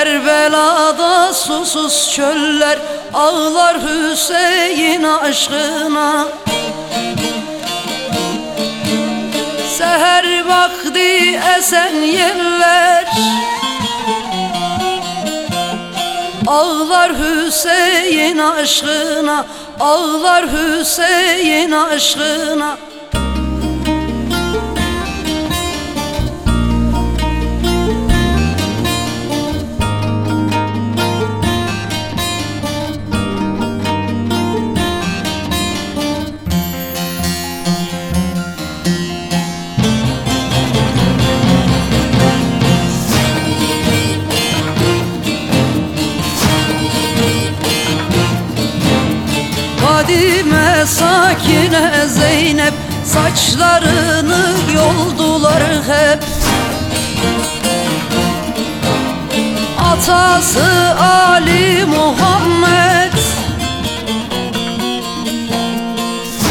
Kerbela'da susuz çöller Ağlar Hüseyin aşkına. Seher vakti esen yerler Ağlar Hüseyin aşkına Ağlar Hüseyin aşkına Fadime, Sakine, Zeynep Saçlarını yoldular hep. Atası Ali Muhammed.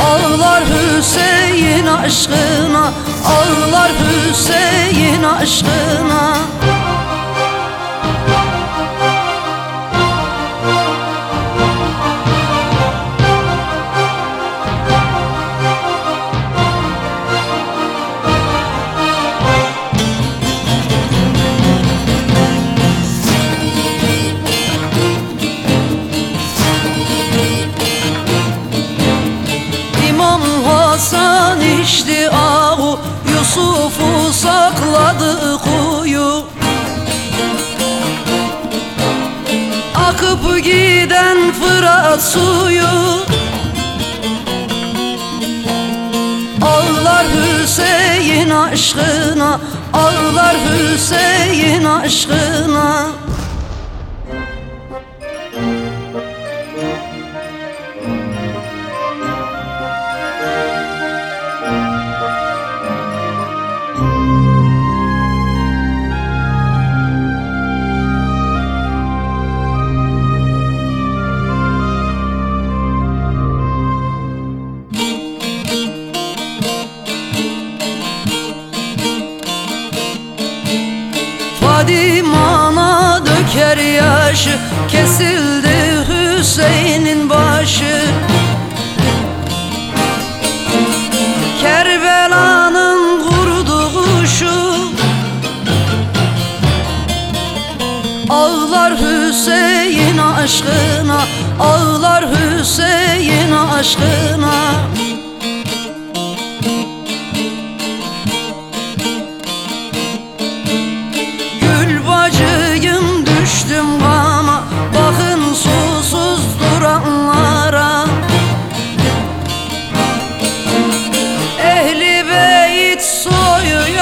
Ağlar Hüseyin aşkına Ağlar Hüseyin aşkına giden Fırat suyu. Ağlar Hüseyin aşkına Ağlar Hüseyin aşkına yaşı Kesildi Hüseyin'in başı. Kerbela'nın kurduğu şu. Ağlar Hüseyin aşkına Ağlar Hüseyin aşkına et